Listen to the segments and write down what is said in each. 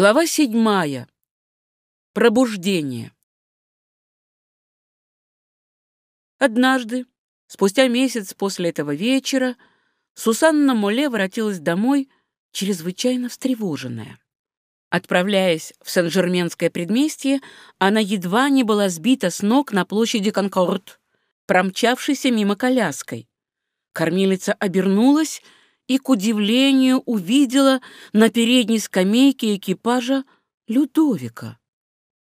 Глава седьмая. Пробуждение. Однажды, спустя месяц после этого вечера, Сусанна Моле воротилась домой, чрезвычайно встревоженная. Отправляясь в Сен-Жерменское предместье, она едва не была сбита с ног на площади Конкорд, промчавшейся мимо коляской. Кормилица обернулась и, к удивлению, увидела на передней скамейке экипажа Людовика.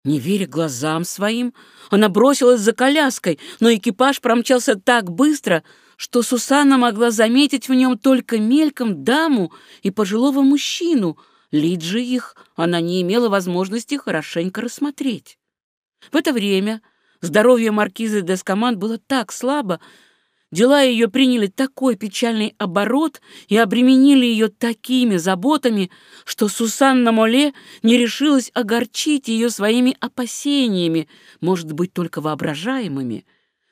Не веря глазам своим, она бросилась за коляской, но экипаж промчался так быстро, что Сусанна могла заметить в нем только мельком даму и пожилого мужчину, лид же их она не имела возможности хорошенько рассмотреть. В это время здоровье маркизы Дескоман было так слабо, Дела ее приняли такой печальный оборот и обременили ее такими заботами, что Сусанна Моле не решилась огорчить ее своими опасениями, может быть, только воображаемыми.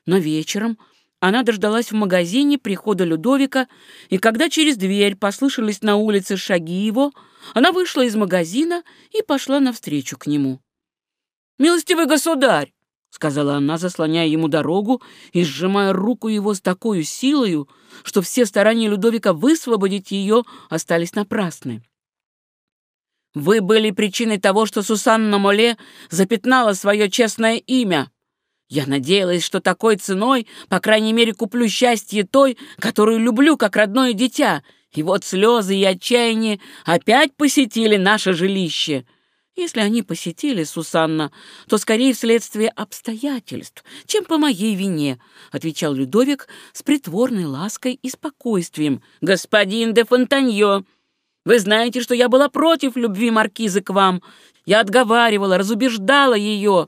Но вечером она дождалась в магазине прихода Людовика, и когда через дверь послышались на улице шаги его, она вышла из магазина и пошла навстречу к нему. «Милостивый государь!» — сказала она, заслоняя ему дорогу и сжимая руку его с такой силою, что все старания Людовика высвободить ее остались напрасны. «Вы были причиной того, что Сусанна Моле запятнала свое честное имя. Я надеялась, что такой ценой, по крайней мере, куплю счастье той, которую люблю как родное дитя, и вот слезы и отчаяние опять посетили наше жилище». Если они посетили Сусанна, то скорее вследствие обстоятельств, чем по моей вине, отвечал Людовик с притворной лаской и спокойствием. Господин де Фонтаньо, вы знаете, что я была против любви маркизы к вам. Я отговаривала, разубеждала ее,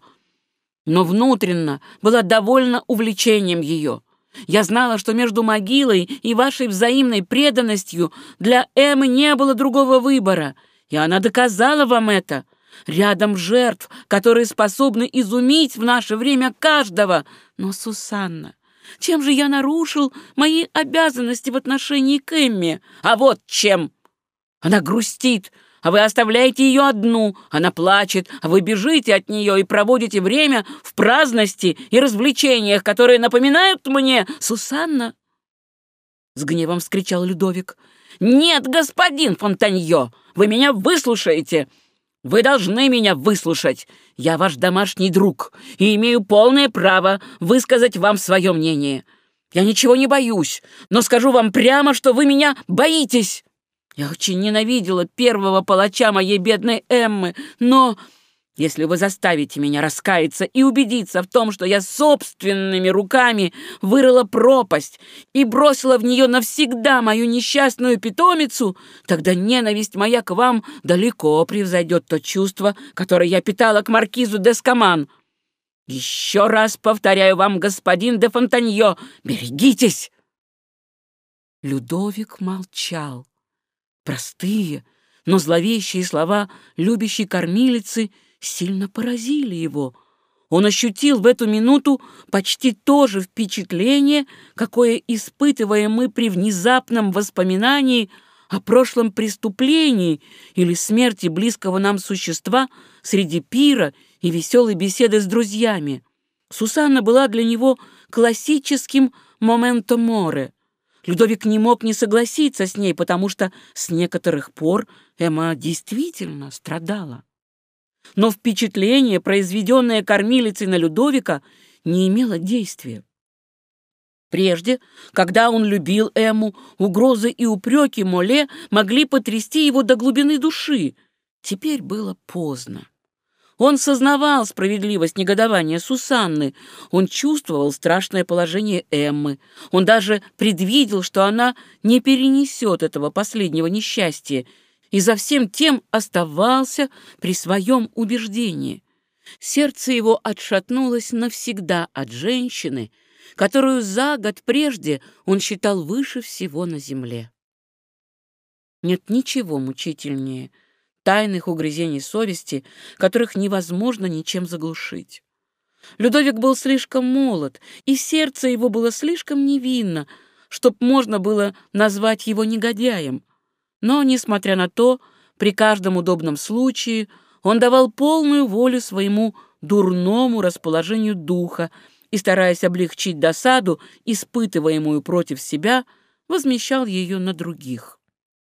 но внутренно была довольна увлечением ее. Я знала, что между могилой и вашей взаимной преданностью для Эммы не было другого выбора, и она доказала вам это. Рядом жертв, которые способны изумить в наше время каждого. Но, Сусанна, чем же я нарушил мои обязанности в отношении к Эмме? А вот чем! Она грустит, а вы оставляете ее одну. Она плачет, а вы бежите от нее и проводите время в праздности и развлечениях, которые напоминают мне... Сусанна! С гневом вскричал Людовик. «Нет, господин Фонтаньо, вы меня выслушаете!» Вы должны меня выслушать. Я ваш домашний друг и имею полное право высказать вам свое мнение. Я ничего не боюсь, но скажу вам прямо, что вы меня боитесь. Я очень ненавидела первого палача моей бедной Эммы, но если вы заставите меня раскаяться и убедиться в том, что я собственными руками вырыла пропасть и бросила в нее навсегда мою несчастную питомицу, тогда ненависть моя к вам далеко превзойдет то чувство, которое я питала к маркизу Дескоман. Еще раз повторяю вам, господин де Фонтаньо, берегитесь!» Людовик молчал. Простые, но зловещие слова любящей кормилицы — сильно поразили его. Он ощутил в эту минуту почти то же впечатление, какое испытываем мы при внезапном воспоминании о прошлом преступлении или смерти близкого нам существа среди пира и веселой беседы с друзьями. Сусанна была для него классическим «моменто море». Людовик не мог не согласиться с ней, потому что с некоторых пор Эмма действительно страдала но впечатление, произведенное кормилицей на Людовика, не имело действия. Прежде, когда он любил Эму, угрозы и упреки Моле могли потрясти его до глубины души. Теперь было поздно. Он сознавал справедливость негодования Сусанны, он чувствовал страшное положение Эммы, он даже предвидел, что она не перенесет этого последнего несчастья, и за всем тем оставался при своем убеждении. Сердце его отшатнулось навсегда от женщины, которую за год прежде он считал выше всего на земле. Нет ничего мучительнее тайных угрызений совести, которых невозможно ничем заглушить. Людовик был слишком молод, и сердце его было слишком невинно, чтоб можно было назвать его негодяем — но, несмотря на то, При каждом удобном случае он давал полную волю своему дурному расположению духа и, стараясь облегчить досаду, испытываемую против себя, возмещал ее на других.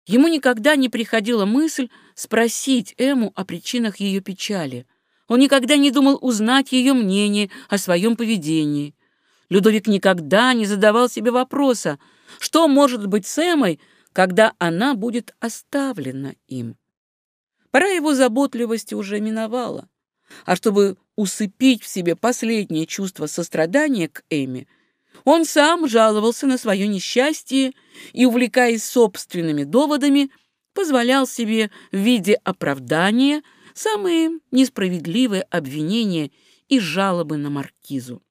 Ему никогда не приходила мысль спросить Эму о причинах ее печали. Он никогда не думал узнать ее мнение о своем поведении. Людовик никогда не задавал себе вопроса, что может быть с Эмой, когда она будет оставлена им. Пора его заботливости уже миновала. А чтобы усыпить в себе последнее чувство сострадания к Эми, он сам жаловался на свое несчастье и, увлекаясь собственными доводами, позволял себе в виде оправдания самые несправедливые обвинения и жалобы на маркизу.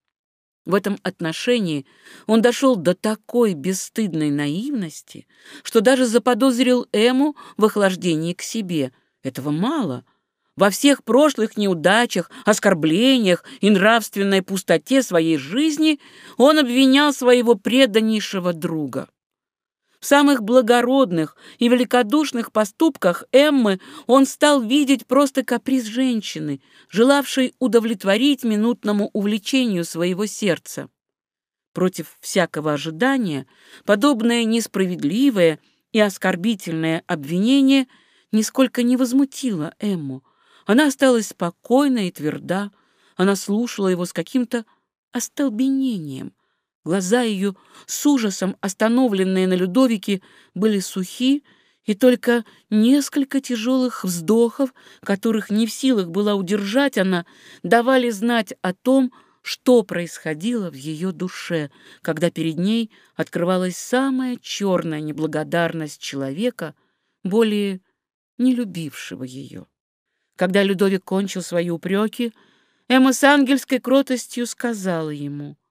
В этом отношении он дошел до такой бесстыдной наивности, что даже заподозрил Эму в охлаждении к себе. Этого мало. Во всех прошлых неудачах, оскорблениях и нравственной пустоте своей жизни он обвинял своего преданнейшего друга. В самых благородных и великодушных поступках Эммы он стал видеть просто каприз женщины, желавшей удовлетворить минутному увлечению своего сердца. Против всякого ожидания подобное несправедливое и оскорбительное обвинение нисколько не возмутило Эмму. Она осталась спокойна и тверда, она слушала его с каким-то остолбенением — Глаза ее, с ужасом остановленные на Людовике, были сухи, и только несколько тяжелых вздохов, которых не в силах была удержать она, давали знать о том, что происходило в ее душе, когда перед ней открывалась самая черная неблагодарность человека, более не любившего ее. Когда Людовик кончил свои упреки, Эмма с ангельской кротостью сказала ему —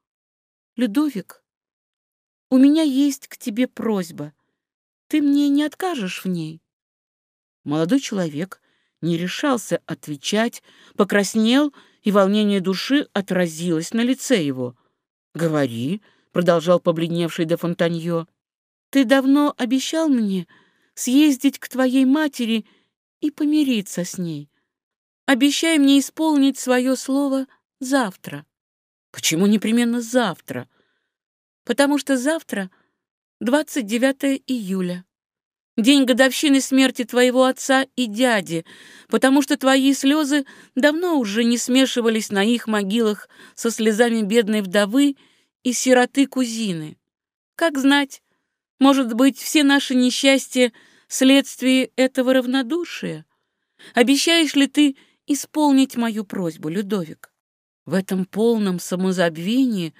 Людовик, у меня есть к тебе просьба. Ты мне не откажешь в ней?» Молодой человек не решался отвечать, покраснел, и волнение души отразилось на лице его. «Говори», — продолжал побледневший де Фонтанье, «ты давно обещал мне съездить к твоей матери и помириться с ней. Обещай мне исполнить свое слово завтра». Почему непременно завтра? Потому что завтра 29 июля. День годовщины смерти твоего отца и дяди, потому что твои слезы давно уже не смешивались на их могилах со слезами бедной вдовы и сироты-кузины. Как знать, может быть, все наши несчастья — следствие этого равнодушия? Обещаешь ли ты исполнить мою просьбу, Людовик? В этом полном самозабвении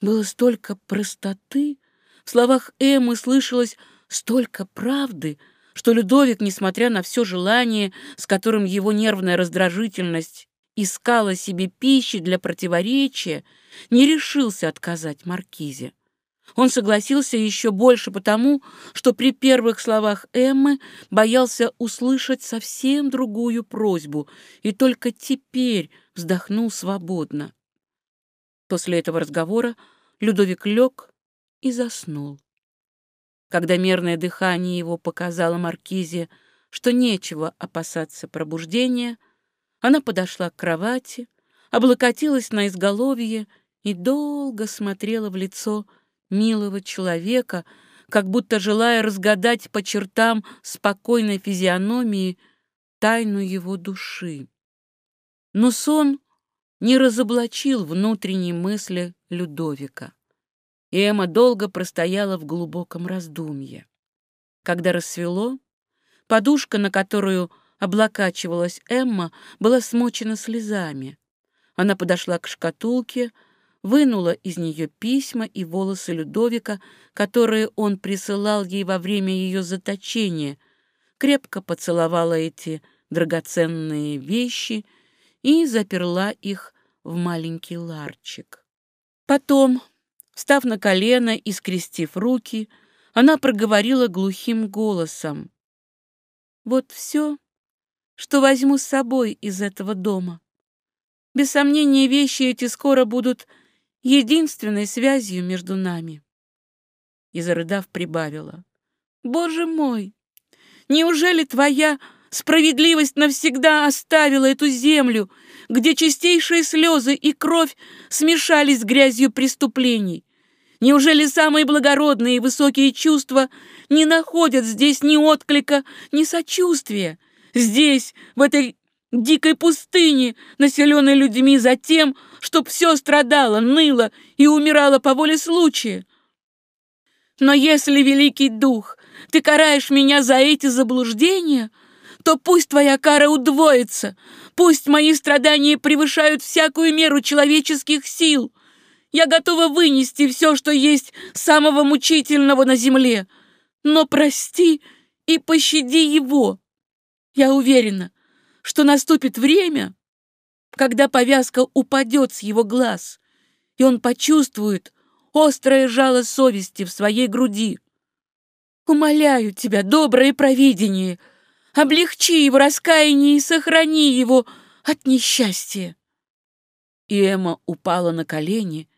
было столько простоты, в словах Эммы слышалось столько правды, что Людовик, несмотря на все желание, с которым его нервная раздражительность искала себе пищи для противоречия, не решился отказать Маркизе. Он согласился еще больше потому, что при первых словах Эммы боялся услышать совсем другую просьбу, и только теперь вздохнул свободно. После этого разговора Людовик лег и заснул. Когда мерное дыхание его показало Маркизе, что нечего опасаться пробуждения, она подошла к кровати, облокотилась на изголовье и долго смотрела в лицо милого человека, как будто желая разгадать по чертам спокойной физиономии тайну его души. Но сон не разоблачил внутренние мысли Людовика. И Эмма долго простояла в глубоком раздумье. Когда рассвело, подушка, на которую облокачивалась Эмма, была смочена слезами. Она подошла к шкатулке, вынула из нее письма и волосы Людовика, которые он присылал ей во время ее заточения, крепко поцеловала эти драгоценные вещи и заперла их в маленький ларчик. Потом, встав на колено и скрестив руки, она проговорила глухим голосом. «Вот все, что возьму с собой из этого дома. Без сомнения, вещи эти скоро будут единственной связью между нами. И, зарыдав, прибавила. «Боже мой! Неужели твоя справедливость навсегда оставила эту землю, где чистейшие слезы и кровь смешались с грязью преступлений. Неужели самые благородные и высокие чувства не находят здесь ни отклика, ни сочувствия? Здесь, в этой дикой пустыне, населенной людьми за тем, чтоб все страдало, ныло и умирало по воле случая. Но если, Великий Дух, ты караешь меня за эти заблуждения, то пусть твоя кара удвоится, пусть мои страдания превышают всякую меру человеческих сил. Я готова вынести все, что есть самого мучительного на земле, но прости и пощади его. Я уверена, что наступит время, когда повязка упадет с его глаз, и он почувствует острое жало совести в своей груди. Умоляю тебя, доброе провидение, облегчи его раскаяние и сохрани его от несчастья. И Эмма упала на колени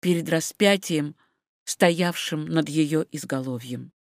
перед распятием, стоявшим над ее изголовьем.